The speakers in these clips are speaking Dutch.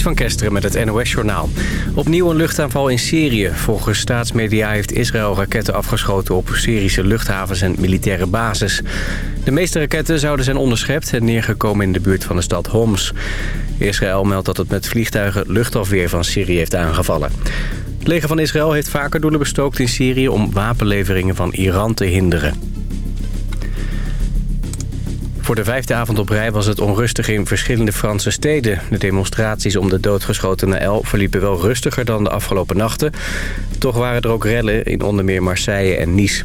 Van Kesteren met het NOS-journaal. Opnieuw een luchtaanval in Syrië. Volgens staatsmedia heeft Israël raketten afgeschoten op Syrische luchthavens en militaire bases. De meeste raketten zouden zijn onderschept en neergekomen in de buurt van de stad Homs. Israël meldt dat het met vliegtuigen luchtafweer van Syrië heeft aangevallen. Het leger van Israël heeft vaker doelen bestookt in Syrië om wapenleveringen van Iran te hinderen. Voor de vijfde avond op rij was het onrustig in verschillende Franse steden. De demonstraties om de doodgeschoten Naël verliepen wel rustiger dan de afgelopen nachten. Toch waren er ook rellen in onder meer Marseille en Nice.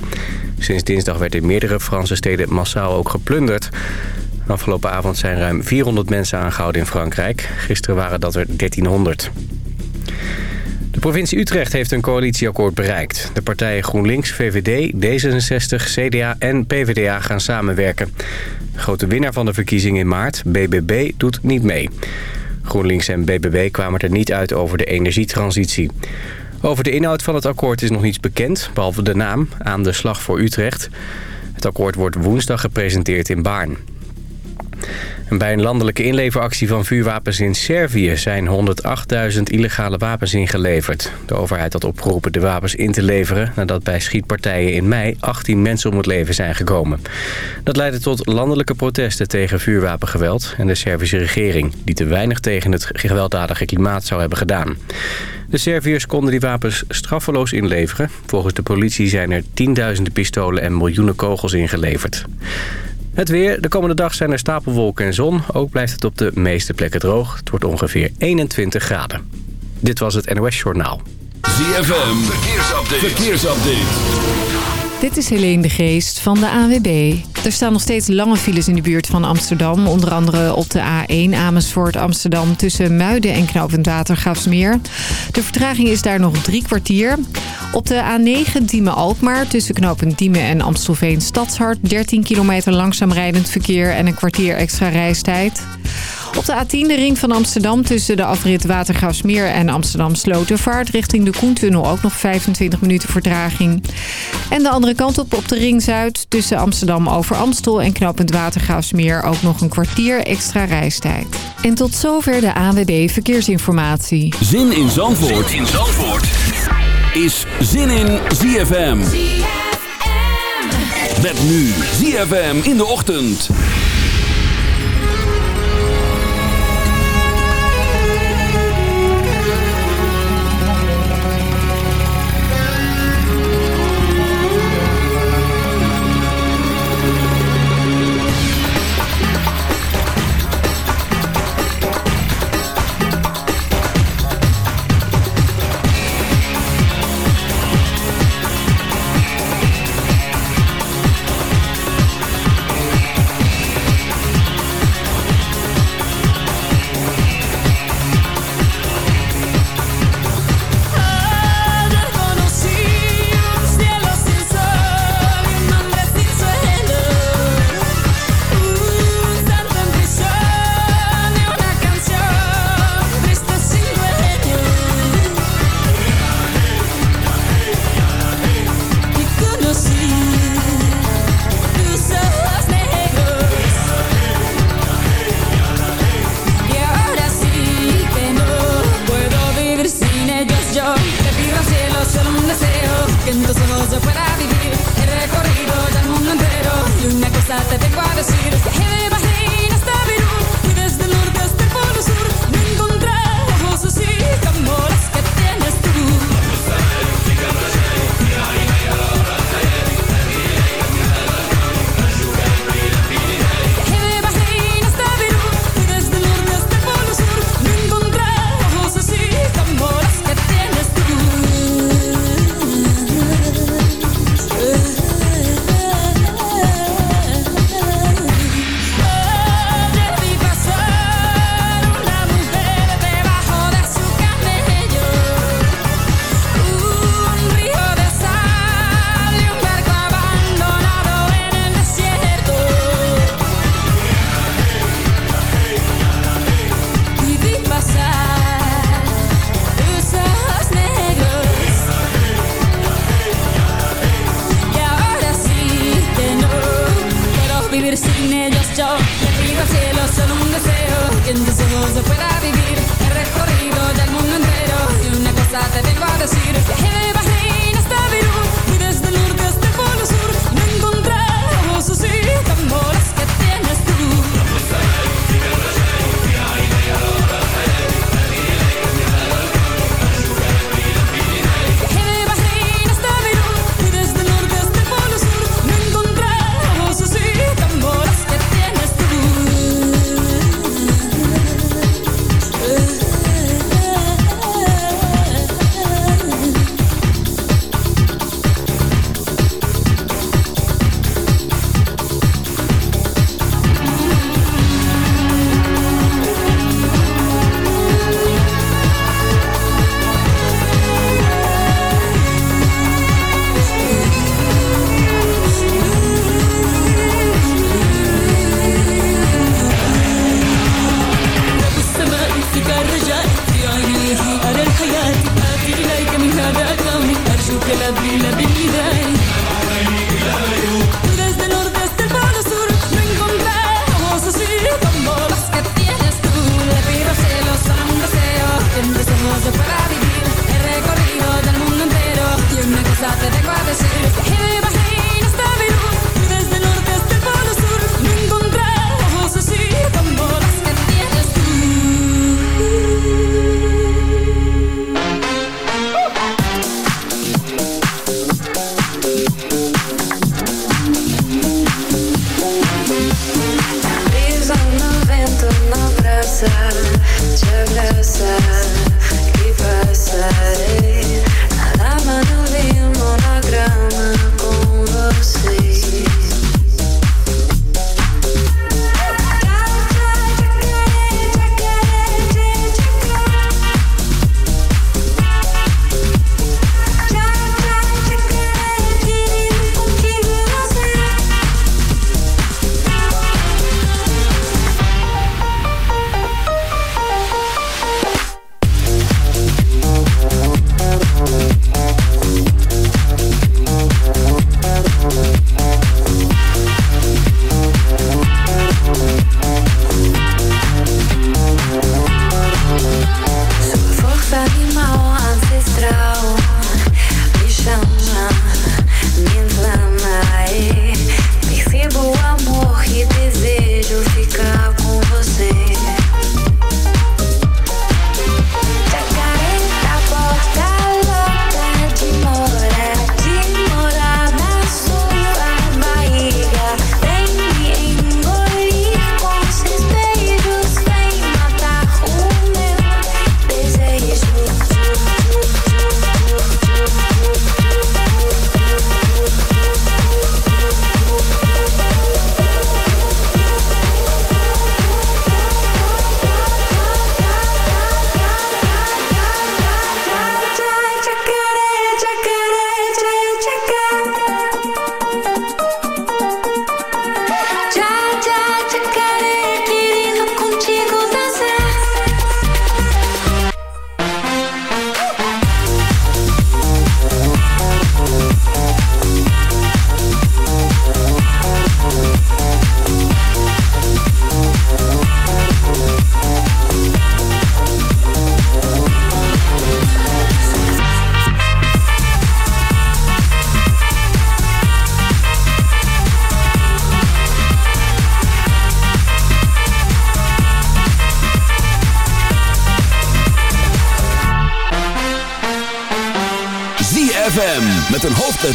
Sinds dinsdag werd in meerdere Franse steden massaal ook geplunderd. Afgelopen avond zijn ruim 400 mensen aangehouden in Frankrijk. Gisteren waren dat er 1300. De provincie Utrecht heeft een coalitieakkoord bereikt. De partijen GroenLinks, VVD, D66, CDA en PvdA gaan samenwerken. De grote winnaar van de verkiezing in maart, BBB, doet niet mee. GroenLinks en BBB kwamen er niet uit over de energietransitie. Over de inhoud van het akkoord is nog niets bekend, behalve de naam, aan de slag voor Utrecht. Het akkoord wordt woensdag gepresenteerd in Baarn. En bij een landelijke inleveractie van vuurwapens in Servië zijn 108.000 illegale wapens ingeleverd. De overheid had opgeroepen de wapens in te leveren nadat bij schietpartijen in mei 18 mensen om het leven zijn gekomen. Dat leidde tot landelijke protesten tegen vuurwapengeweld en de Servische regering die te weinig tegen het gewelddadige klimaat zou hebben gedaan. De Serviërs konden die wapens straffeloos inleveren. Volgens de politie zijn er tienduizenden pistolen en miljoenen kogels ingeleverd. Het weer. De komende dag zijn er stapelwolken en zon. Ook blijft het op de meeste plekken droog. Het wordt ongeveer 21 graden. Dit was het NOS Journaal. ZFM. Verkeersupdate. Verkeersupdate. Dit is Helene de Geest van de AWB. Er staan nog steeds lange files in de buurt van Amsterdam. Onder andere op de A1 Amersfoort Amsterdam tussen Muiden en Knoopend Watergraafsmeer. De vertraging is daar nog drie kwartier. Op de A9 Diemen-Alkmaar tussen Knoopend Diemen en Amstelveen Stadshart... 13 kilometer langzaam rijdend verkeer en een kwartier extra reistijd. Op de A10 de ring van Amsterdam tussen de afrit Watergraafsmeer en Amsterdam Slotervaart... richting de Koentunnel ook nog 25 minuten vertraging. En de andere kant op op de ring Zuid tussen Amsterdam over Amstel en knooppunt Watergraafsmeer... ook nog een kwartier extra reistijd. En tot zover de ANWB Verkeersinformatie. Zin in Zandvoort, zin in Zandvoort. is Zin in ZFM. ZFM. Met nu ZFM in de ochtend.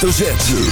hoofdletter Z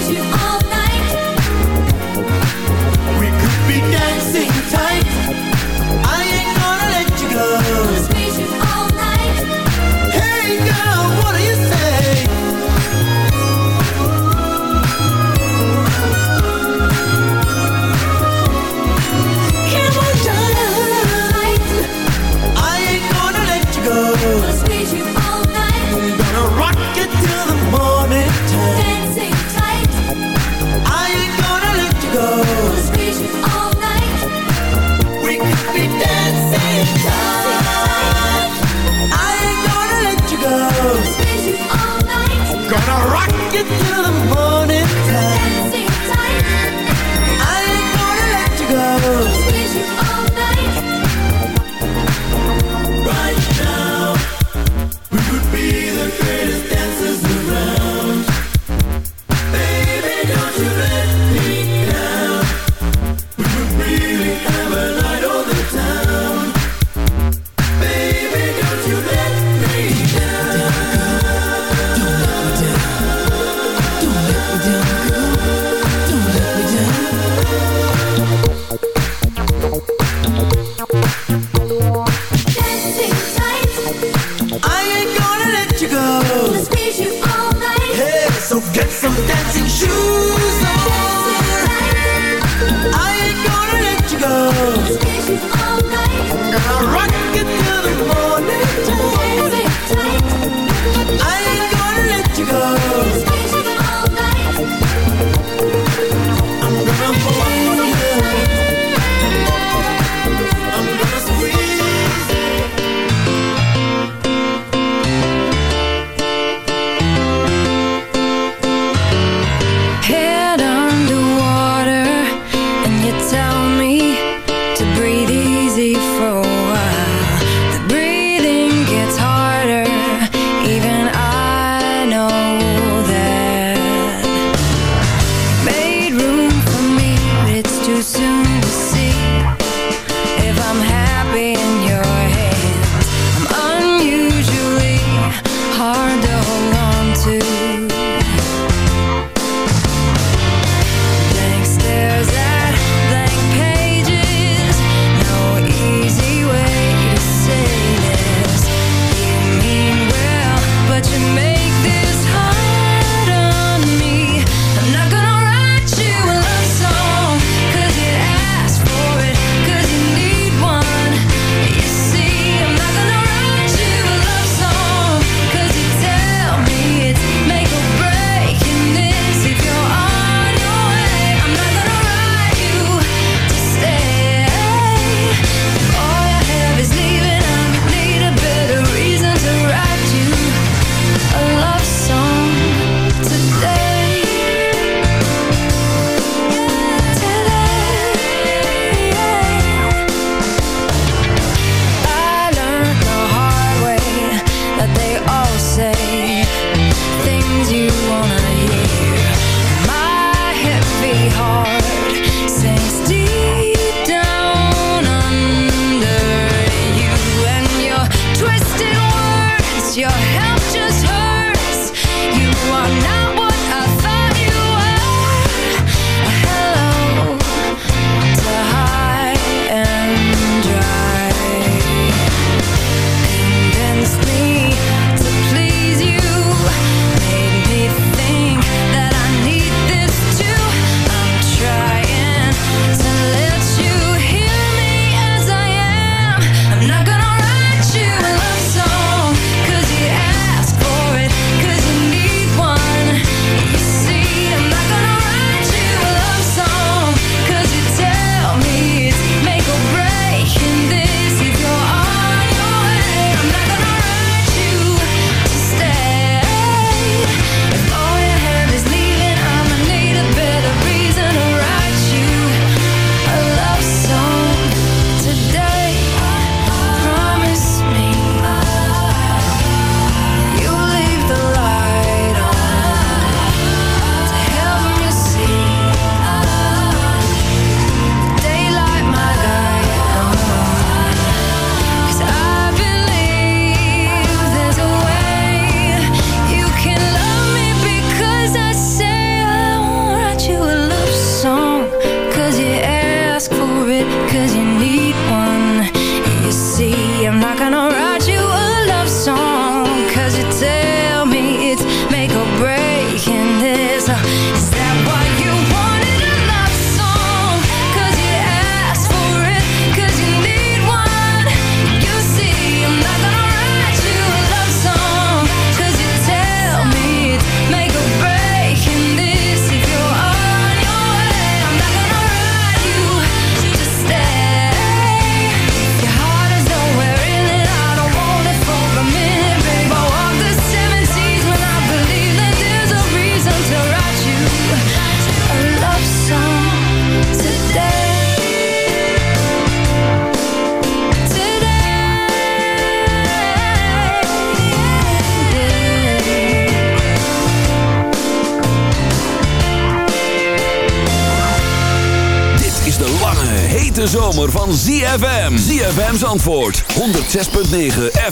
Hete zomer van ZFM. ZFM's antwoord 106.9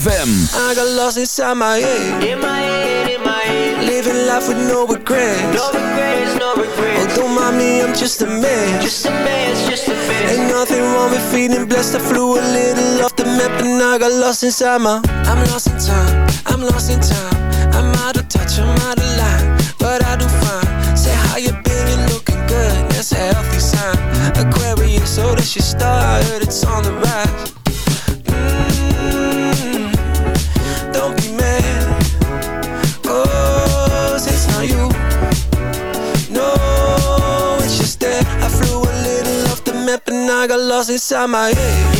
FM. I got lost inside my head. In my head, in my head. Living life with no regrets. No regrets, no regrets. Oh, don't mind me, I'm just a man. Just a man, just a man. Ain't nothing wrong with feeling blessed. I flew a little off the map and I got lost inside my. I'm lost in time. I'm lost in time. I'm out of touch. I'm out of line. So your star. I heard it's on the rise. Mm, don't be mad. Cause it's not you. No, it's just that I flew a little off the map and I got lost inside my head.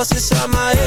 posso chamar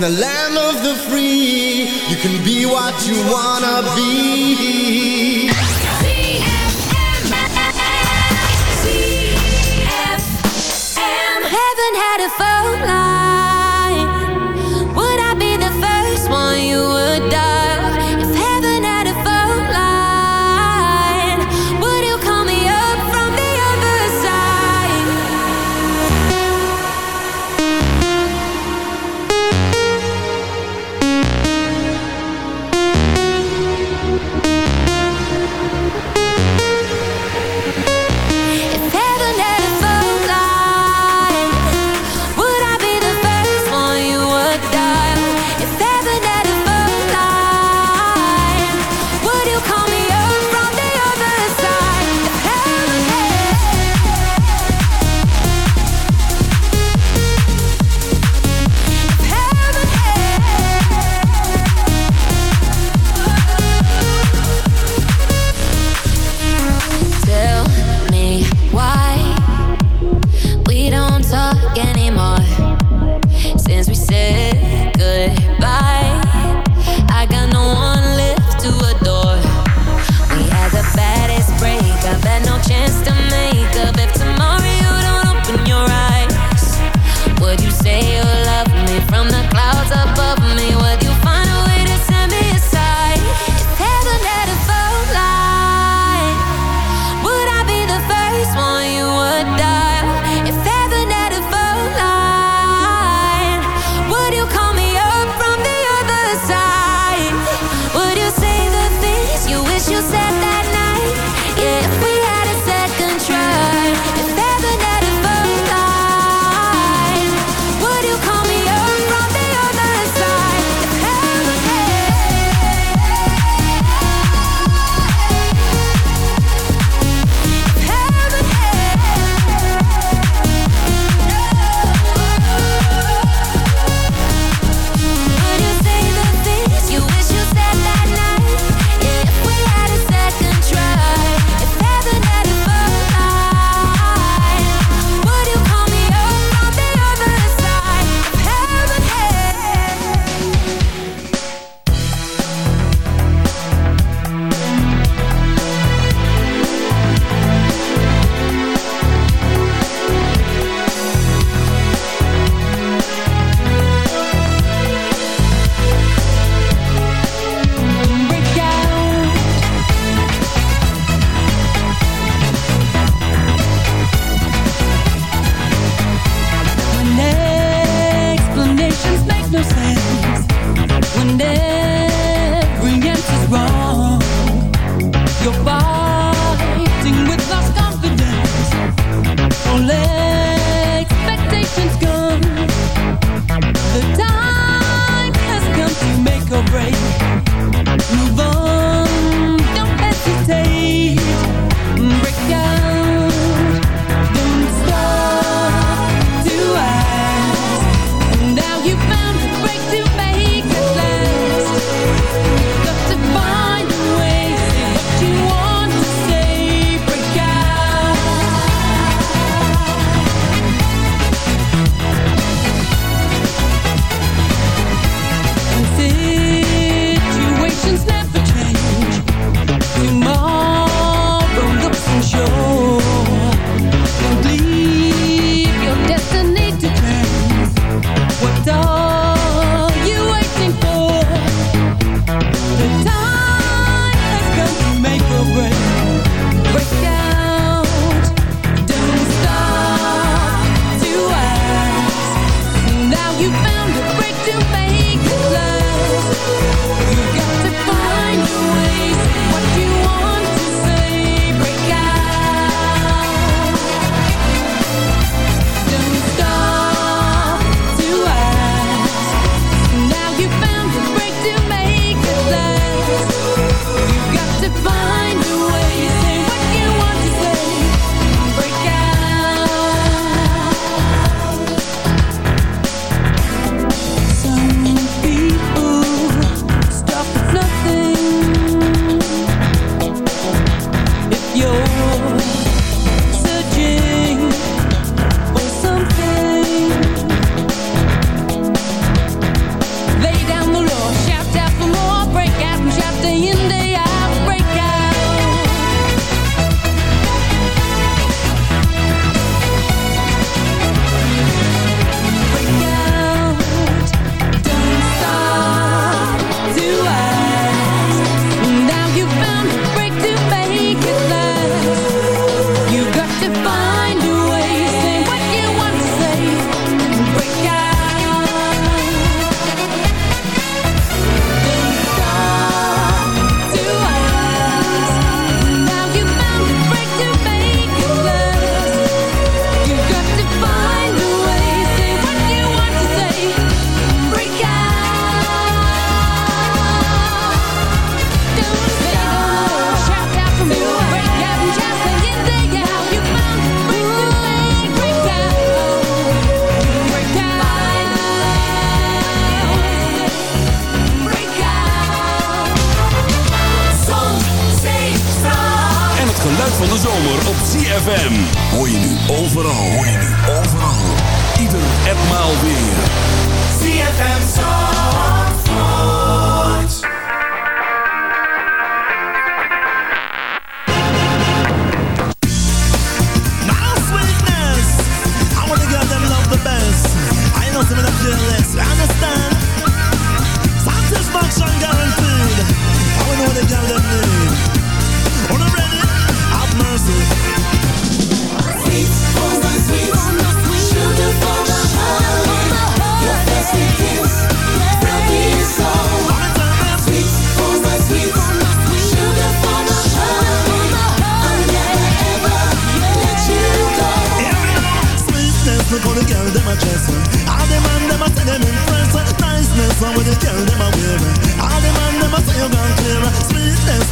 the land of the free, you can be what you want. break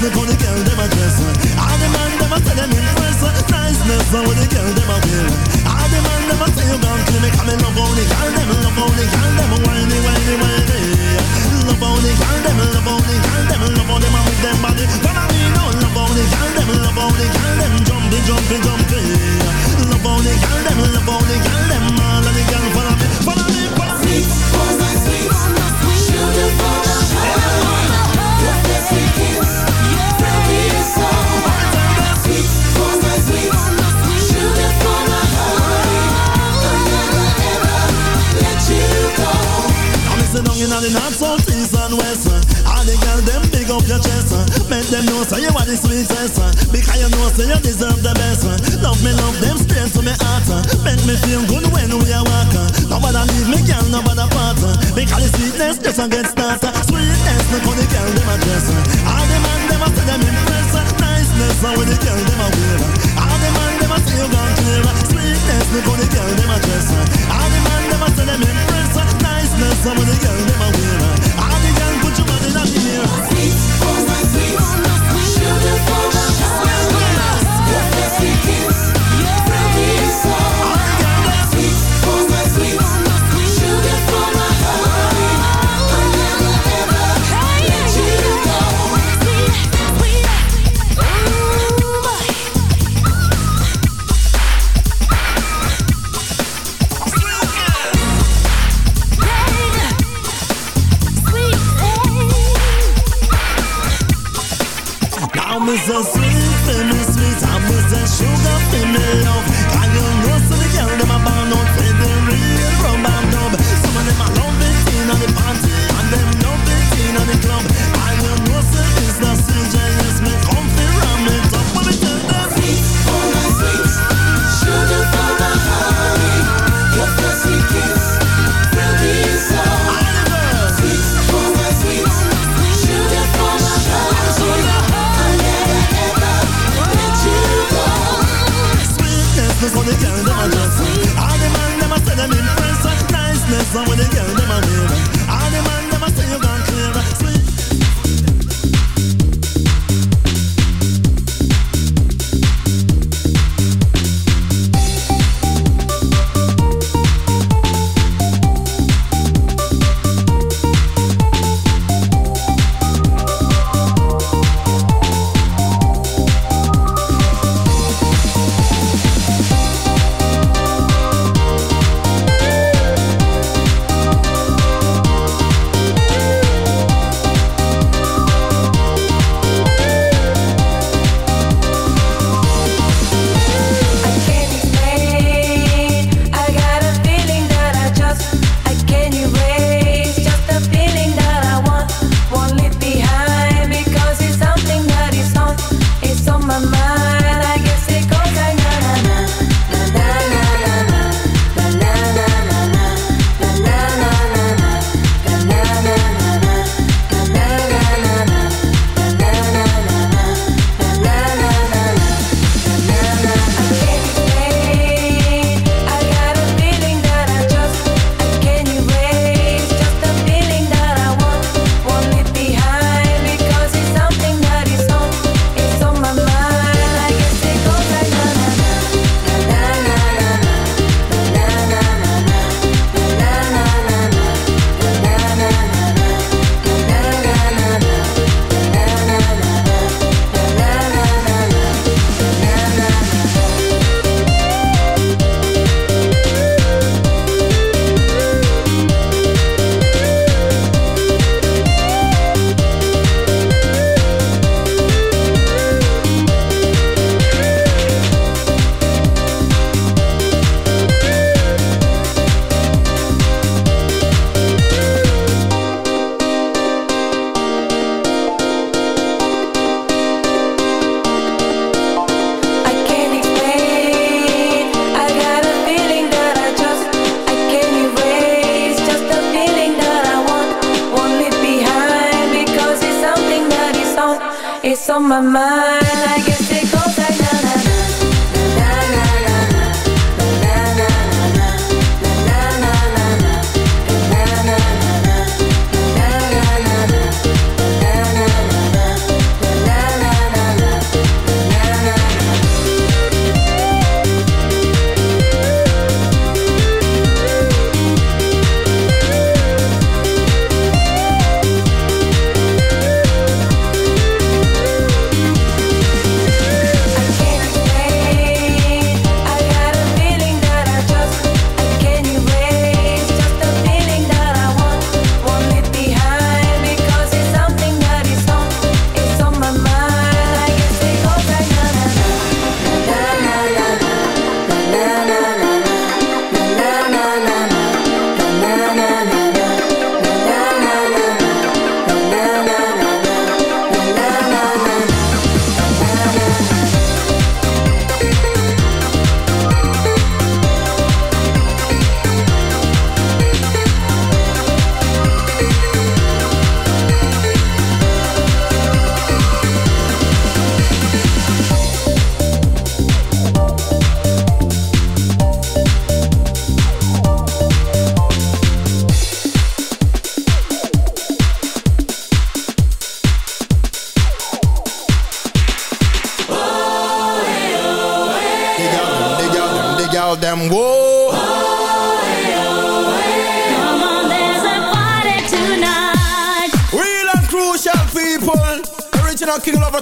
Look how the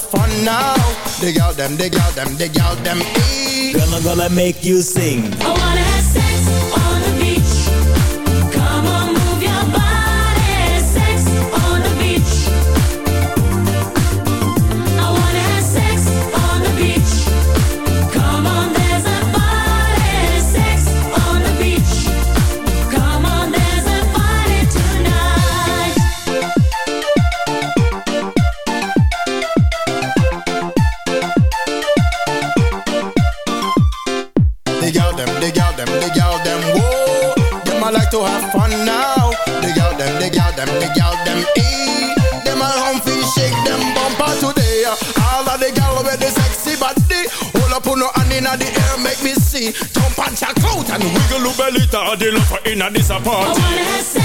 for now. Dig out them, dig out them, dig out them. Girl, I'm gonna make you sing. All the love for inna this apart.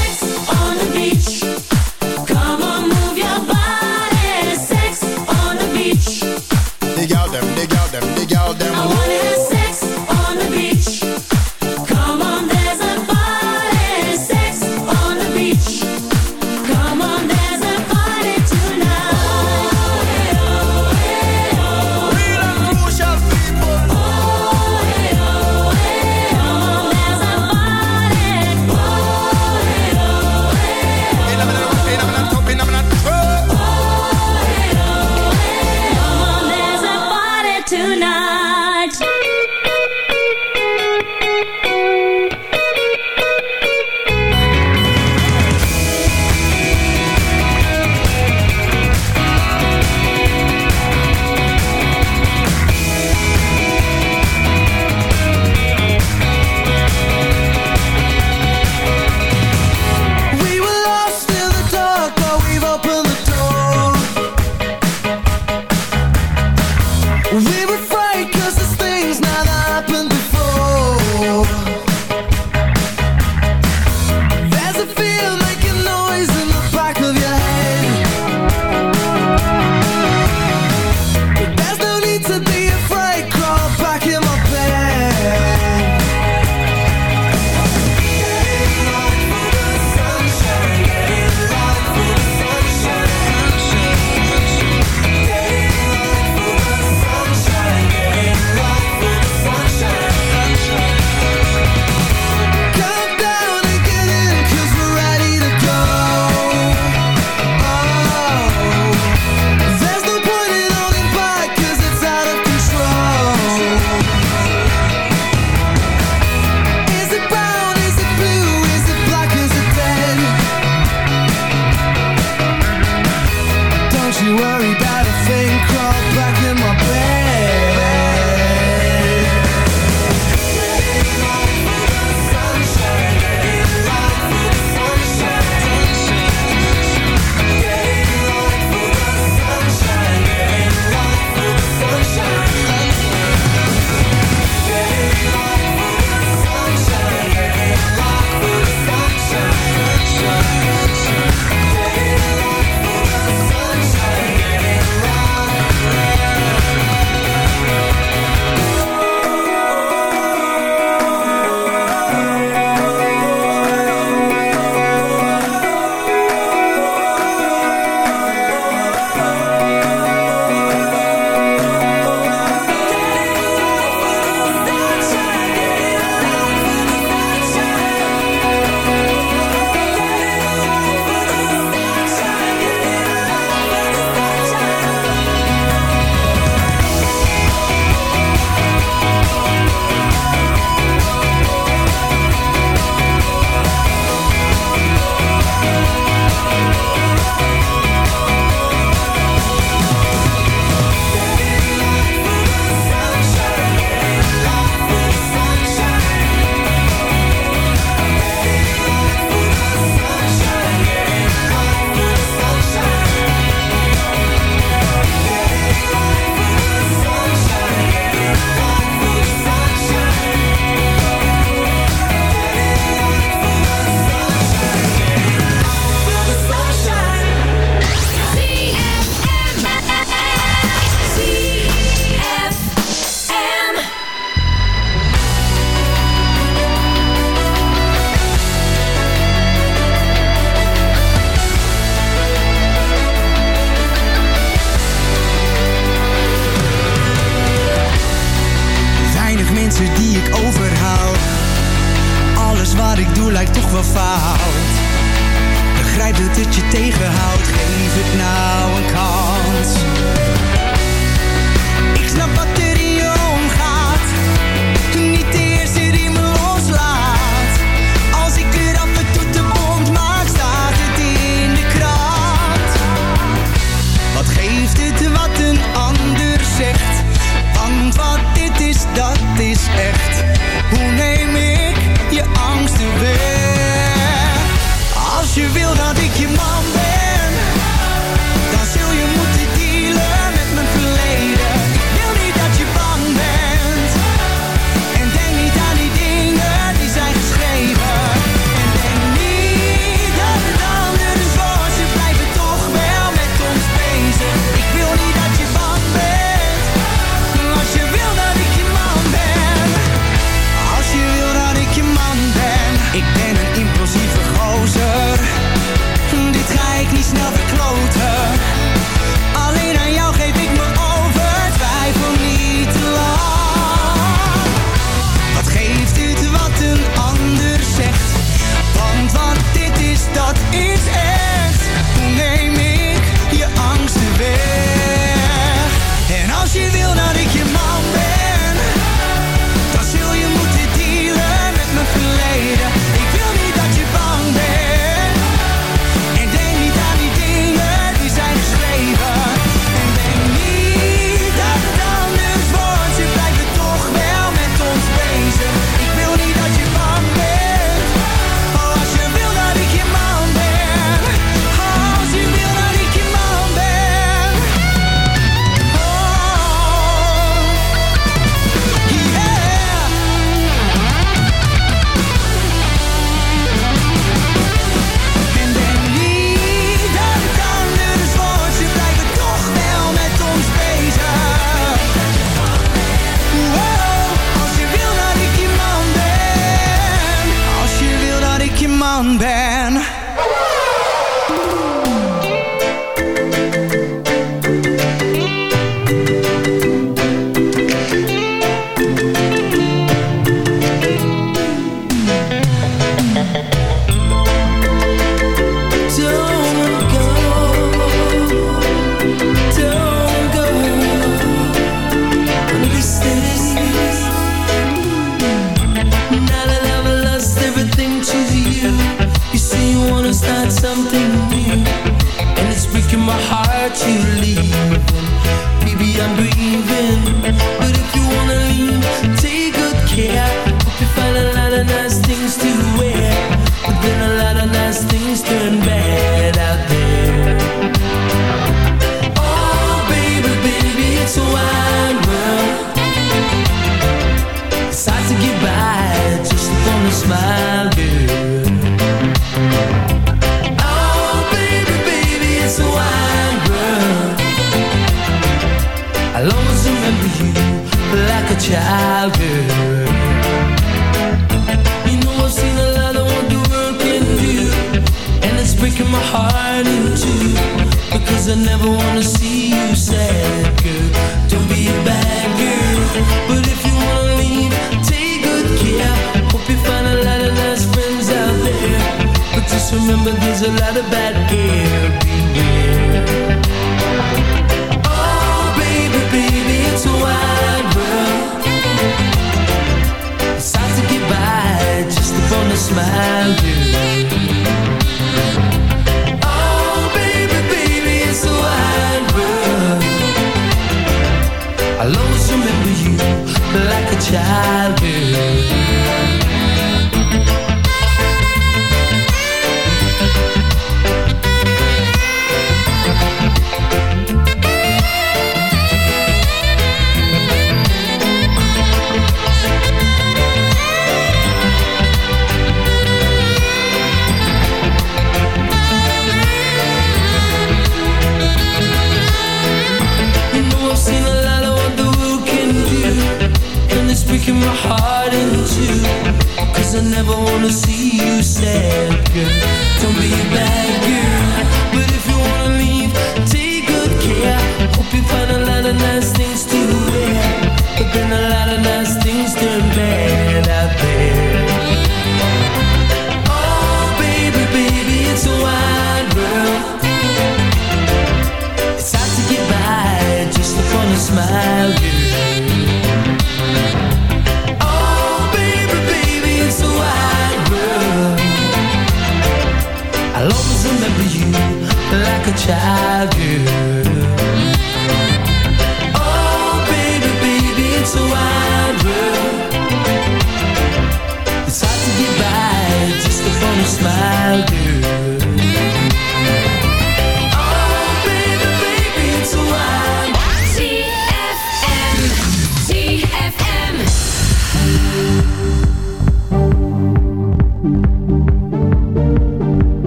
下。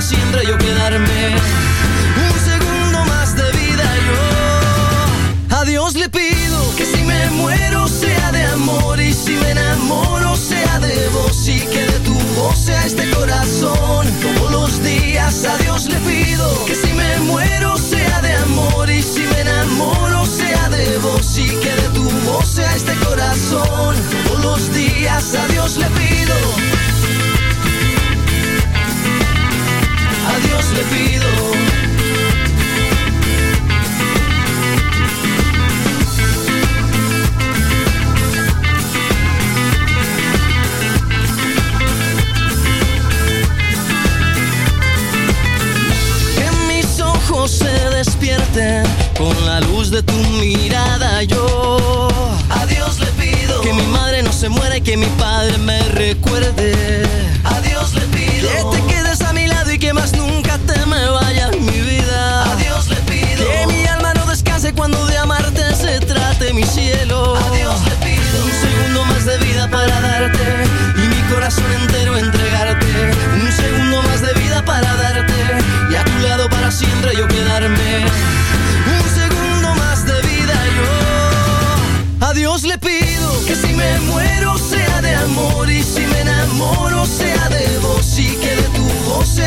siempre yo quedarme. Un segundo más de vida yo. A Dios le pido que si me muero sea de amor y si me enamoro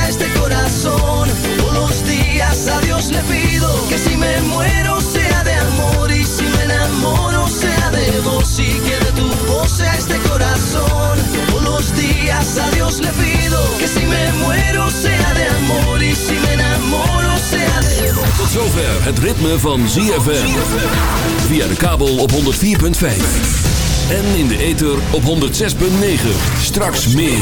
este corazón. Todos los días a Dios le pido que si me muero sea de amor y si me enamoro sea de vos y que de tu voz sea este corazón. Todos los días a Dios le pido que si me muero sea de amor y si me enamoro sea de vos. Tot zover het ritme van ZFM. Via de kabel op 104.5. En in de ether op 106.9. Straks meer.